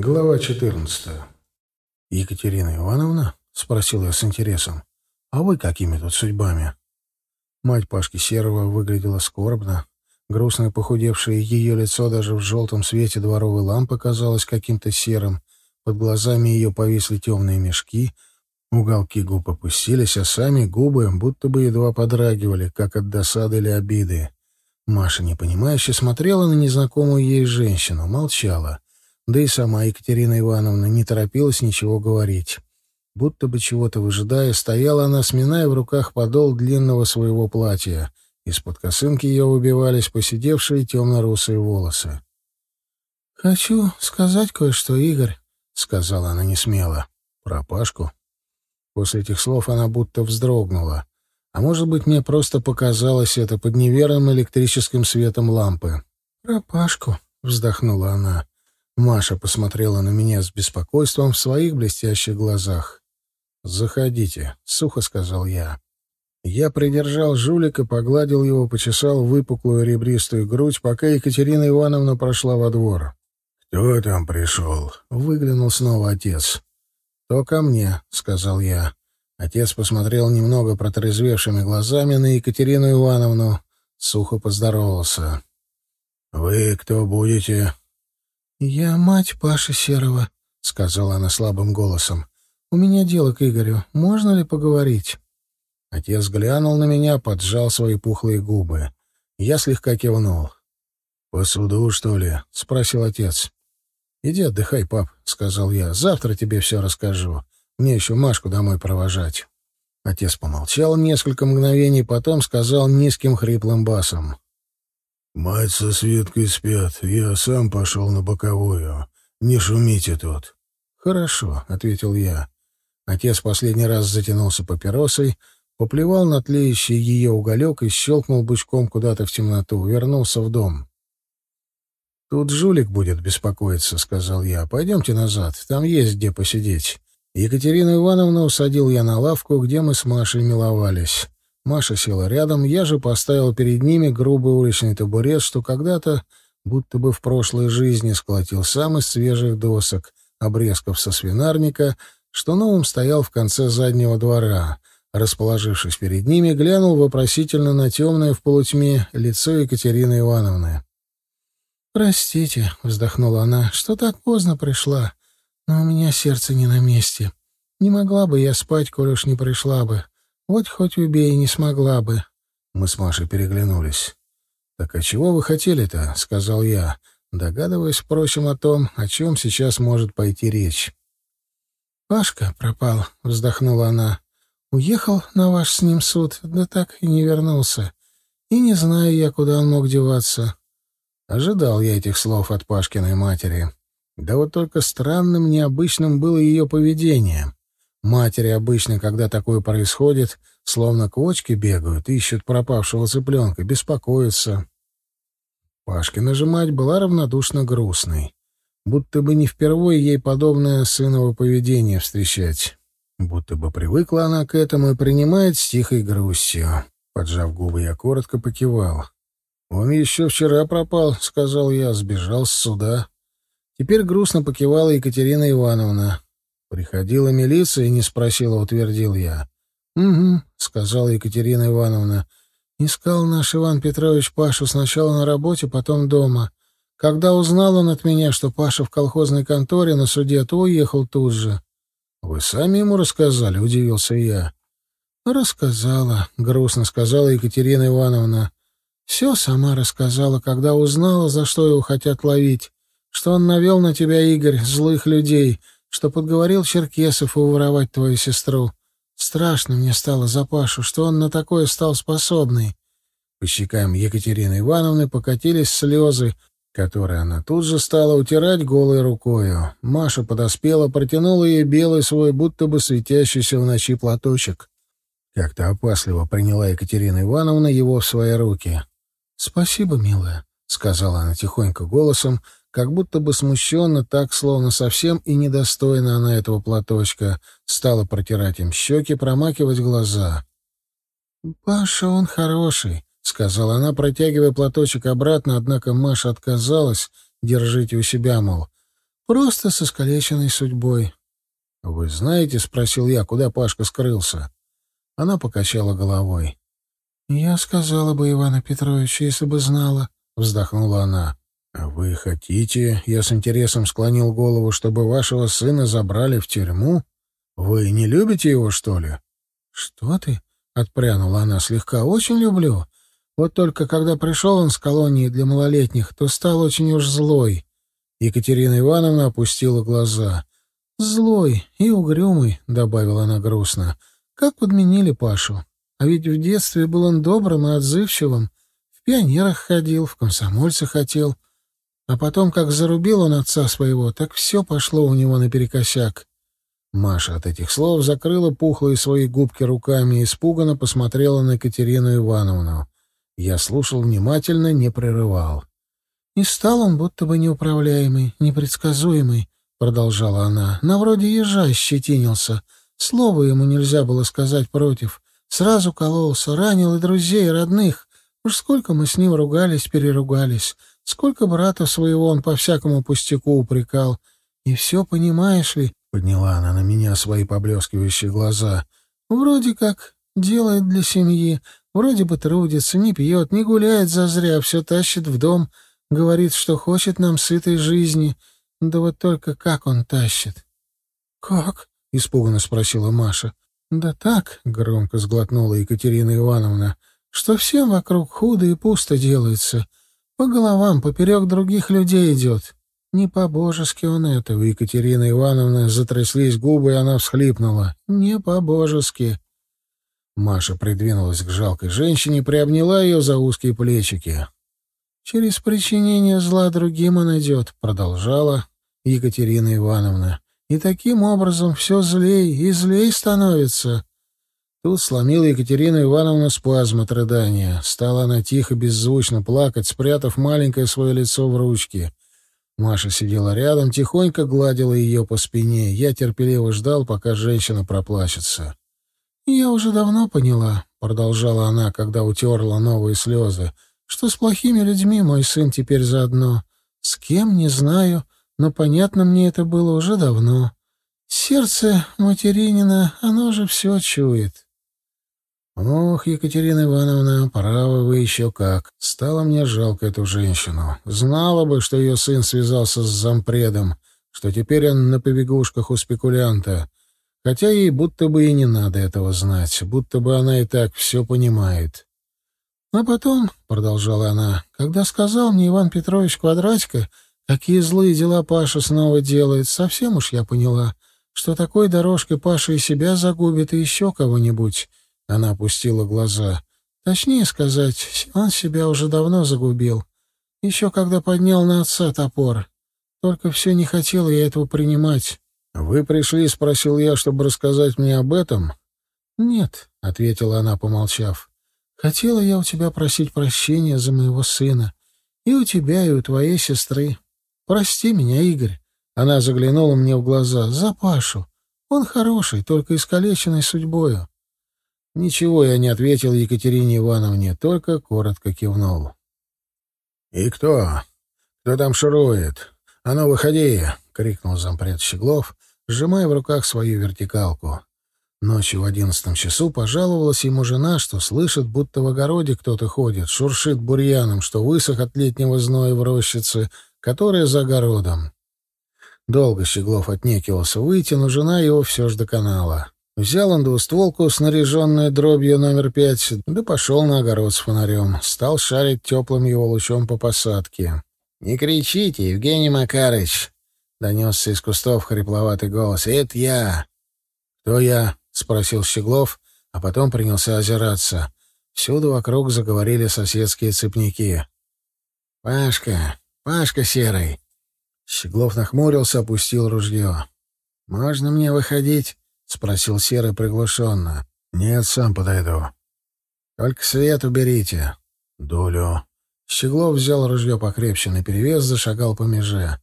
Глава 14. «Екатерина Ивановна?» — спросил я с интересом. «А вы какими тут судьбами?» Мать Пашки Серова выглядела скорбно. Грустное похудевшее ее лицо даже в желтом свете дворовой лампы казалось каким-то серым. Под глазами ее повисли темные мешки, уголки губ опустились, а сами губы будто бы едва подрагивали, как от досады или обиды. Маша, непонимающе, смотрела на незнакомую ей женщину, молчала — да и сама Екатерина Ивановна не торопилась ничего говорить. Будто бы чего-то выжидая, стояла она, сминая в руках подол длинного своего платья. Из-под косынки ее выбивались поседевшие темно-русые волосы. «Хочу сказать кое-что, Игорь», — сказала она несмело. «Про Пашку?» После этих слов она будто вздрогнула. А может быть, мне просто показалось это под неверным электрическим светом лампы. «Про Пашку», — вздохнула она. Маша посмотрела на меня с беспокойством в своих блестящих глазах. «Заходите», — сухо сказал я. Я придержал жулика, погладил его, почесал выпуклую ребристую грудь, пока Екатерина Ивановна прошла во двор. «Кто там пришел?» — выглянул снова отец. «То ко мне», — сказал я. Отец посмотрел немного протрезвевшими глазами на Екатерину Ивановну, сухо поздоровался. «Вы кто будете?» «Я мать Паши Серова», — сказала она слабым голосом. «У меня дело к Игорю. Можно ли поговорить?» Отец глянул на меня, поджал свои пухлые губы. Я слегка кивнул. «По суду, что ли?» — спросил отец. «Иди отдыхай, пап», — сказал я. «Завтра тебе все расскажу. Мне еще Машку домой провожать». Отец помолчал несколько мгновений, потом сказал низким хриплым басом. «Мать со Светкой спят. Я сам пошел на боковую. Не шумите тут». «Хорошо», — ответил я. Отец последний раз затянулся папиросой, поплевал на тлеющий ее уголек и щелкнул бычком куда-то в темноту. Вернулся в дом. «Тут жулик будет беспокоиться», — сказал я. «Пойдемте назад. Там есть где посидеть». Екатерину Ивановну усадил я на лавку, где мы с Машей миловались. Маша села рядом, я же поставил перед ними грубый уличный табурет, что когда-то, будто бы в прошлой жизни, сколотил сам из свежих досок, обрезков со свинарника, что новым стоял в конце заднего двора. Расположившись перед ними, глянул вопросительно на темное в полутьме лицо Екатерины Ивановны. «Простите», — вздохнула она, — «что так поздно пришла, но у меня сердце не на месте. Не могла бы я спать, коль уж не пришла бы. Вот хоть убей, не смогла бы. Мы с Машей переглянулись. «Так а чего вы хотели-то?» — сказал я, догадываясь, впрочем, о том, о чем сейчас может пойти речь. «Пашка пропал», — вздохнула она. «Уехал на ваш с ним суд, да так и не вернулся. И не знаю я, куда он мог деваться». Ожидал я этих слов от Пашкиной матери. Да вот только странным, необычным было ее поведение. Матери обычно, когда такое происходит, словно квочки бегают, ищут пропавшего цыпленка, беспокоятся. Пашкина же мать была равнодушно грустной. Будто бы не впервые ей подобное сыново поведение встречать. Будто бы привыкла она к этому и принимает с тихой грустью. Поджав губы, я коротко покивал. «Он еще вчера пропал», — сказал я, — сбежал с суда. Теперь грустно покивала Екатерина Ивановна. Приходила милиция и не спросила, утвердил я. «Угу», — сказала Екатерина Ивановна. «Искал наш Иван Петрович Пашу сначала на работе, потом дома. Когда узнал он от меня, что Паша в колхозной конторе на суде, то уехал тут же». «Вы сами ему рассказали?» — удивился я. «Рассказала», — грустно сказала Екатерина Ивановна. «Все сама рассказала, когда узнала, за что его хотят ловить. Что он навел на тебя, Игорь, злых людей, что подговорил Черкесов уворовать твою сестру. Страшно мне стало за Пашу, что он на такое стал способный. По щекам Екатерины Ивановны покатились слезы, которые она тут же стала утирать голой рукою. Маша подоспела, протянула ей белый свой, будто бы светящийся в ночи платочек. Как-то опасливо приняла Екатерина Ивановна его в свои руки. — Спасибо, милая, — сказала она тихонько голосом, как будто бы смущенно, так, словно совсем и недостойна она этого платочка, стала протирать им щеки, промакивать глаза. «Паша, он хороший», — сказала она, протягивая платочек обратно, однако Маша отказалась. «Держите у себя, мол. Просто с искалеченной судьбой. — Вы знаете, — спросил я, — куда Пашка скрылся? Она покачала головой. — Я сказала бы Ивана Петровича, если бы знала, — вздохнула она. — А вы хотите, — я с интересом склонил голову, — чтобы вашего сына забрали в тюрьму? Вы не любите его, что ли? — Что ты? — отпрянула она слегка. — Очень люблю. Вот только когда пришел он с колонии для малолетних, то стал очень уж злой. Екатерина Ивановна опустила глаза. «Злой и угрюмый», — добавила она грустно. «Как подменили Пашу? А ведь в детстве был он добрым и отзывчивым. В пионерах ходил, в комсомольце хотел. А потом, как зарубил он отца своего, так все пошло у него наперекосяк». Маша от этих слов закрыла пухлые свои губки руками и испуганно посмотрела на Екатерину Ивановну. Я слушал внимательно, не прерывал. «И стал он будто бы неуправляемый, непредсказуемый», — продолжала она. «На вроде ежа щетинился. Слова ему нельзя было сказать против. Сразу кололся, ранил и друзей, и родных. Уж сколько мы с ним ругались, переругались. Сколько брата своего он по всякому пустяку упрекал. И все, понимаешь ли...» — подняла она на меня свои поблескивающие глаза. «Вроде как делает для семьи, Вроде бы трудится, не пьет, не гуляет зазря, все тащит в дом, говорит, что хочет нам сытой жизни. Да вот только как он тащит? — Как? — испуганно спросила Маша. — Да так, — громко сглотнула Екатерина Ивановна, — что всем вокруг худо и пусто делается. По головам поперек других людей идет. Не по-божески он это. У Екатерины Ивановны затряслись губы, и она всхлипнула. Не по-божески. Маша придвинулась к жалкой женщине, приобняла ее за узкие плечики. «Через причинение зла другим он идет», — продолжала Екатерина Ивановна. «И таким образом все злей и злей становится». Тут сломила Екатерина Ивановна спазм от рыдания. Стала она тихо, беззвучно плакать, спрятав маленькое свое лицо в ручки. Маша сидела рядом, тихонько гладила ее по спине. Я терпеливо ждал, пока женщина проплачется. «Я уже давно поняла», — продолжала она, когда утерла новые слезы, «что с плохими людьми мой сын теперь заодно. С кем, не знаю, но понятно мне это было уже давно. Сердце материнина, оно же все чует». «Ох, Екатерина Ивановна, право вы еще как. Стало мне жалко эту женщину. Знала бы, что ее сын связался с зампредом, что теперь он на побегушках у спекулянта хотя ей будто бы и не надо этого знать, будто бы она и так все понимает. А потом, — продолжала она, — когда сказал мне Иван Петрович Квадратько, какие злые дела Паша снова делает, совсем уж я поняла, что такой дорожкой Паша и себя загубит, и еще кого-нибудь. Она опустила глаза. Точнее сказать, он себя уже давно загубил. Еще когда поднял на отца топор. Только все не хотела я этого принимать. «Вы пришли?» — спросил я, чтобы рассказать мне об этом. «Нет», — ответила она, помолчав. «Хотела я у тебя просить прощения за моего сына. И у тебя, и у твоей сестры. Прости меня, Игорь». Она заглянула мне в глаза. «За Пашу. Он хороший, только искалеченный судьбою». Ничего я не ответил Екатерине Ивановне, только коротко кивнул. «И кто? Кто там шурует? А ну, выходи!» — крикнул зампред Щеглов, сжимая в руках свою вертикалку. Ночью в одиннадцатом часу пожаловалась ему жена, что слышит, будто в огороде кто-то ходит, шуршит бурьяном, что высох от летнего зноя в рощице, которая за огородом. Долго Щеглов отнекивался выйти, но жена его все ж доконала. Взял он двустволку, снаряженную дробью номер пять, да пошел на огород с фонарем. Стал шарить теплым его лучом по посадке. — Не кричите, Евгений Макарыч! — донесся из кустов хрипловатый голос. «Это я!» «Кто я?» — спросил Щеглов, а потом принялся озираться. Всюду вокруг заговорили соседские цепняки. «Пашка! Пашка серый!» Щеглов нахмурился, опустил ружье. «Можно мне выходить?» — спросил Серый приглушенно. «Нет, сам подойду». «Только свет уберите». «Долю». Щеглов взял ружье покрепче наперевес, зашагал по меже.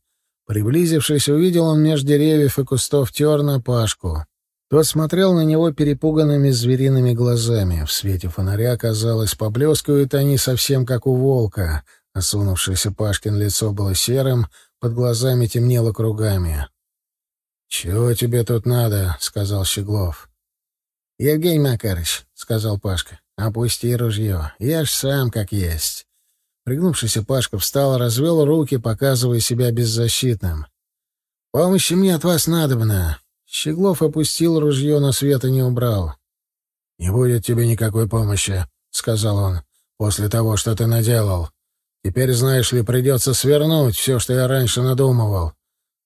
Приблизившись, увидел он меж деревьев и кустов терна Пашку. Тот смотрел на него перепуганными звериными глазами. В свете фонаря, казалось, поблескивают они совсем как у волка. Осунувшееся Пашкин лицо было серым, под глазами темнело кругами. «Чего тебе тут надо?» — сказал Щеглов. «Евгений Макарович», — сказал Пашка, — «опусти ружье. Я ж сам как есть». Пригнувшийся Пашка встал, развел руки, показывая себя беззащитным. «Помощи мне от вас надобно». Щеглов опустил ружье, но света не убрал. «Не будет тебе никакой помощи», — сказал он, — «после того, что ты наделал. Теперь, знаешь ли, придется свернуть все, что я раньше надумывал.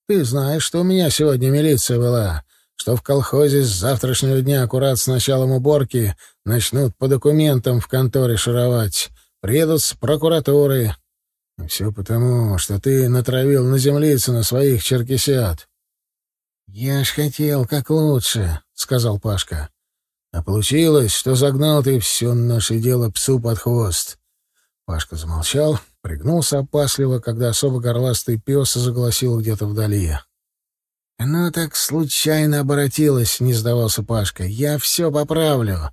Ты знаешь, что у меня сегодня милиция была, что в колхозе с завтрашнего дня аккурат с началом уборки начнут по документам в конторе шаровать, приедут с прокуратуры. Все потому, что ты натравил на землицы на своих черкесят. — Я ж хотел как лучше, — сказал Пашка. — А получилось, что загнал ты все наше дело псу под хвост. Пашка замолчал, Пригнулся опасливо, когда особо горластый пес загласил где-то вдали. «Ну так случайно оборотилось», — не сдавался Пашка. «Я все поправлю».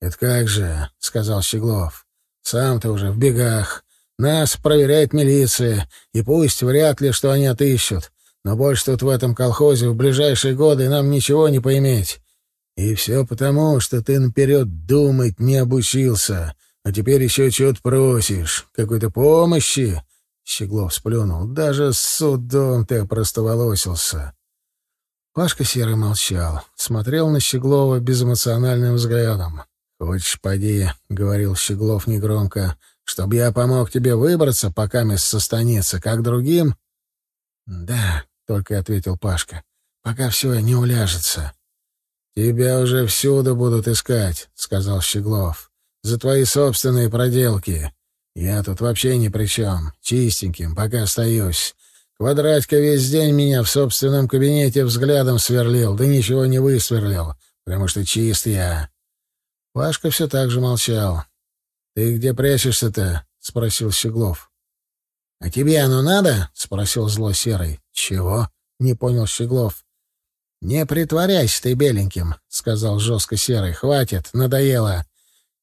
«Это как же», — сказал Щеглов. «Сам ты уже в бегах. Нас проверяет милиция, и пусть вряд ли что они отыщут, но больше тут в этом колхозе в ближайшие годы нам ничего не поиметь. И все потому, что ты наперед думать не обучился. А теперь еще чего-то просишь. Какой-то помощи?» Щеглов сплюнул. «Даже с судом ты простоволосился». Пашка Серый молчал, смотрел на Щеглова безэмоциональным взглядом. «Хочешь, поди», — говорил Щеглов негромко, — «чтоб я помог тебе выбраться, пока мест станицы, как другим?» «Да», — только ответил Пашка, — «пока все не уляжется». «Тебя уже всюду будут искать», — сказал Щеглов за твои собственные проделки. Я тут вообще ни при чем. Чистеньким, пока остаюсь. Квадратька весь день меня в собственном кабинете взглядом сверлил, да ничего не высверлил, потому что чист я. Пашка все так же молчал. — Ты где прячешься-то? — спросил Щеглов. — А тебе оно надо? — спросил зло Серый. — Чего? — не понял Щеглов. — Не притворяйся ты беленьким, — сказал жестко Серый. — Хватит, надоело.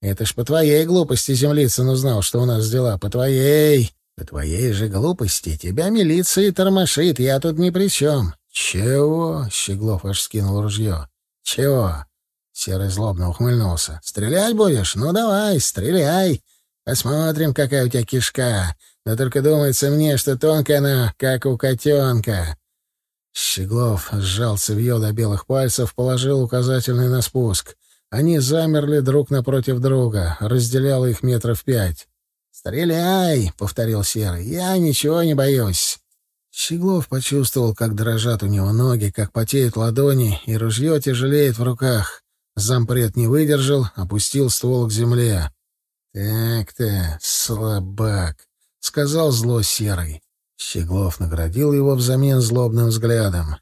Это ж по твоей глупости Землицын узнал, что у нас дела. По твоей... По твоей же глупости тебя милиция тормошит, я тут ни при чем. Чего? Щеглов аж скинул ружье. Чего? Серый злобно ухмыльнулся. Стрелять будешь? Ну давай, стреляй. Посмотрим, какая у тебя кишка. Да только думается мне, что тонкая она, как у котенка. Щеглов сжал цевьё до белых пальцев, положил указательный на спуск. Они замерли друг напротив друга, разделяло их метров пять. «Стреляй!» — повторил Серый. «Я ничего не боюсь». Щеглов почувствовал, как дрожат у него ноги, как потеют ладони, и ружье тяжелеет в руках. Зампред не выдержал, опустил ствол к земле. «Так-то, слабак», — сказал зло Серый. Щеглов наградил его взамен злобным взглядом.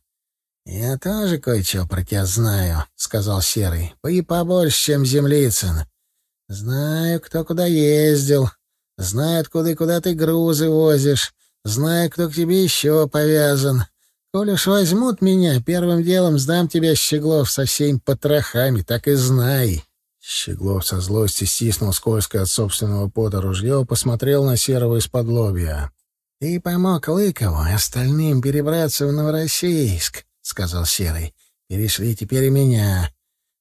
«Я тоже кое-что про тебя знаю», — сказал Серый. «И побольше, чем Землицын. Знаю, кто куда ездил. Знаю, откуда и куда ты грузы возишь. Знаю, кто к тебе еще повязан. Коль уж возьмут меня, первым делом сдам тебя, Щеглов, со всеми потрохами, так и знай». Щеглов со злости стиснул скользкое от собственного пота ружье, посмотрел на Серого из-под лобья. «Ты помог Лыкову и остальным перебраться в Новороссийск. — сказал Серый. — Перешли теперь и меня.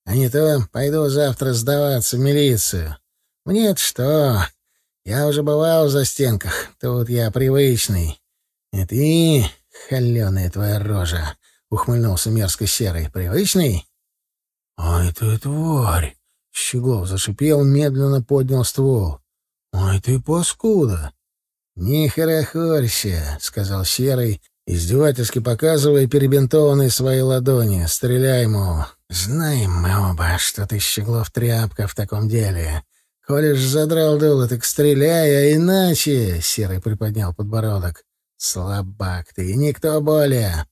А не то пойду завтра сдаваться в милицию. Мне-то что? Я уже бывал в застенках. Тут я привычный. И ты, холеная твоя рожа, — ухмыльнулся мерзко Серый. — Привычный? — Ай ты, тварь! — Щеглов зашипел, медленно поднял ствол. — Ай ты, паскуда! — Не хорохорься, — сказал Серый, издевательски показывая перебинтованные свои ладони. «Стреляй, мол. Знаем мы оба, что ты, Щеглов, тряпка в таком деле. Коли ж задрал дуло, так стреляй, а иначе...» — Серый приподнял подбородок. «Слабак ты, никто более!»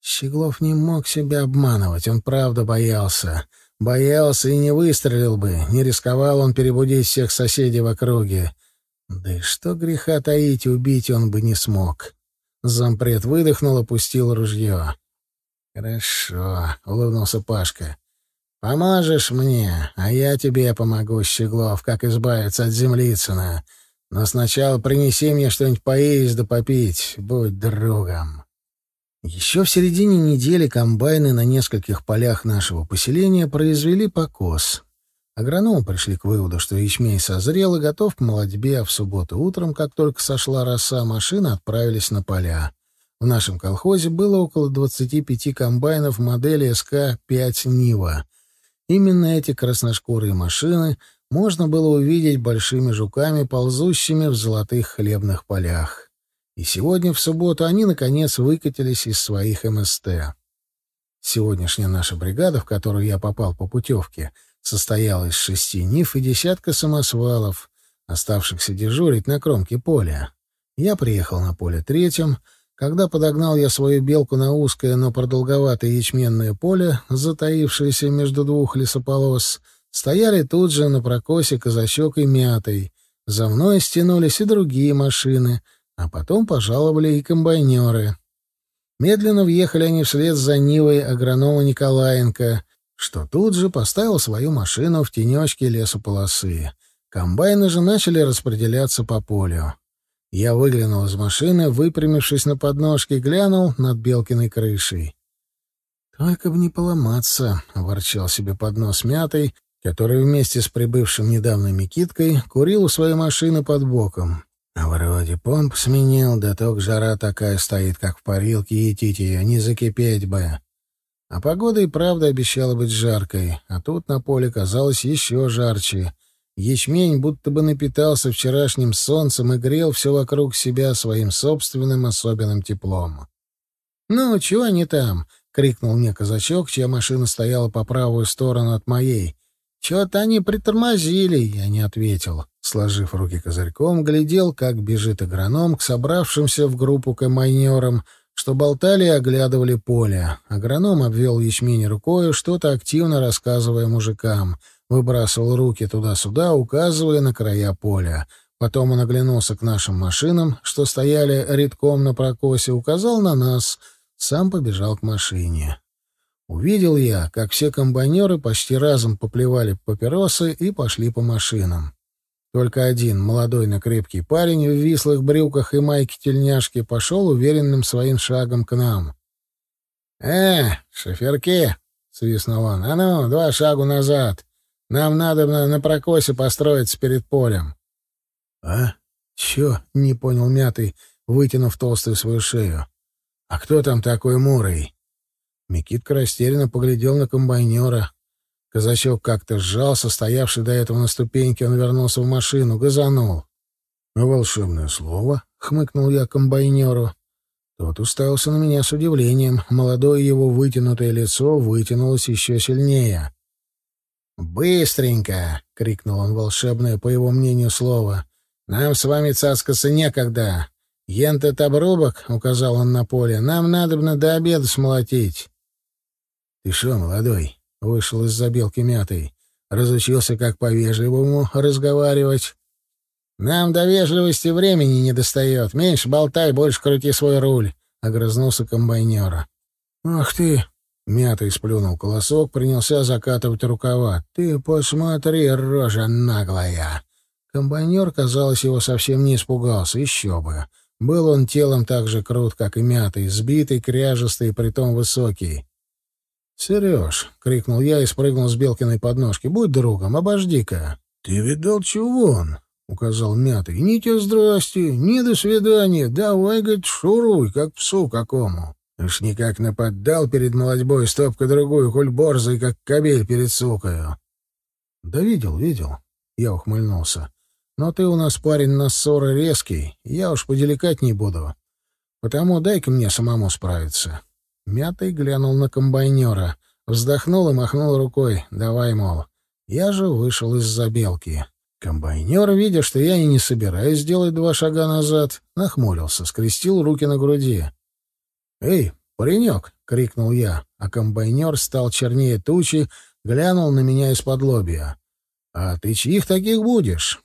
Щеглов не мог себя обманывать, он правда боялся. Боялся и не выстрелил бы, не рисковал он перебудить всех соседей в округе. Да и что греха таить, убить он бы не смог. Зампред выдохнул, опустил ружье. «Хорошо», — улыбнулся Пашка. «Поможешь мне, а я тебе помогу, Щеглов, как избавиться от Землицына. Но сначала принеси мне что-нибудь поесть да попить, будь другом. Еще в середине недели комбайны на нескольких полях нашего поселения произвели покос. Агрономы пришли к выводу, что ячмень созрел и готов к молодьбе, а в субботу утром, как только сошла роса, машины отправились на поля. В нашем колхозе было около 25 комбайнов модели СК-5 «Нива». Именно эти красношкурые машины можно было увидеть большими жуками, ползущими в золотых хлебных полях. И сегодня, в субботу, они, наконец, выкатились из своих МСТ. Сегодняшняя наша бригада, в которую я попал по путевке, состояла из шести нив и десятка самосвалов, оставшихся дежурить на кромке поля. Я приехал на поле третьим, когда подогнал я свою белку на узкое, но продолговатое ячменное поле, затаившееся между двух лесополос, стояли тут же на прокосе казачок и мятый. За мной стянулись и другие машины, а потом пожаловали и комбайнеры. Медленно въехали они вслед за Нивой агронома Николаенко, что тут же поставил свою машину в тенечке лесополосы. Комбайны же начали распределяться по полю. Я выглянул из машины, выпрямившись на подножке, глянул над Белкиной крышей. «Только бы не поломаться», — ворчал себе под нос мятый, который вместе с прибывшим недавно Микиткой курил у своей машины под боком. «Вроде помп сменил, да только жара такая стоит, как в парилке, и ее, не закипеть бы». А погода и правда обещала быть жаркой, а тут на поле казалось еще жарче. Ячмень будто бы напитался вчерашним солнцем и грел все вокруг себя своим собственным особенным теплом. «Ну, чего они там?» — крикнул мне казачок, чья машина стояла по правую сторону от моей. «Чего-то они притормозили», — я не ответил. Сложив руки козырьком, глядел, как бежит агроном к собравшимся в группу коммайнерам, что болтали и оглядывали поле. Агроном обвел ячмень рукой, что-то активно рассказывая мужикам — выбрасывал руки туда-сюда, указывая на края поля. Потом он оглянулся к нашим машинам, что стояли редком на прокосе, указал на нас, сам побежал к машине. Увидел я, как все комбайнеры почти разом поплевали папиросы и пошли по машинам. Только один, молодой, но крепкий парень в вислых брюках и майке-тельняшке пошел уверенным своим шагом к нам. «Э, шоферки!» — свистнул он. «А ну, два шагу назад!» Нам надо на, на прокосе построиться перед полем. — А? Чё? — не понял мятый, вытянув толстую свою шею. — А кто там такой мурый? Микитка растерянно поглядел на комбайнера. Казачок как-то сжался, стоявший до этого на ступеньке, он вернулся в машину, газанул. — А волшебное слово? — хмыкнул я комбайнеру. Тот уставился на меня с удивлением. Молодое его вытянутое лицо вытянулось еще сильнее. «Быстренько!» — крикнул он волшебное, по его мнению, слово. «Нам с вами цаскаться некогда. Ент обрубок», — указал он на поле, — «нам надобно до обеда смолотить». «Ты шо, молодой?» — вышел из забелки мятой. Разучился, как по-вежливому разговаривать. «Нам до вежливости времени не достает. Меньше болтай, больше крути свой руль», — огрызнулся комбайнера. «Ах ты!» Мятый сплюнул колосок, принялся закатывать рукава. «Ты посмотри, рожа наглая!» Комбайнер, казалось, его совсем не испугался, еще бы. Был он телом так же крут, как и мятый, сбитый, кряжестый и притом высокий. «Сереж!» — крикнул я и спрыгнул с Белкиной подножки. «Будь другом, обожди-ка!» «Ты видал, чего он?» — указал мятый. «Ни тебе здрасте, ни до свидания. Давай, говорит, шуруй, как псу какому!» Уж никак нападал перед молодьбой стопка-другую, коль борзый, как кобель перед сукою. — Да видел, видел. Я ухмыльнулся. — Но ты у нас парень на ссоры резкий, я уж поделикать не буду. Потому дай-ка мне самому справиться. Мятый глянул на комбайнера, вздохнул и махнул рукой. Давай, мол. Я же вышел из забелки. Комбайнер, видя, что я и не собираюсь сделать два шага назад, нахмурился, скрестил руки на груди. «Эй, паренек!» — крикнул я, а комбайнер стал чернее тучи, глянул на меня из-под лобья. «А ты чьих таких будешь?»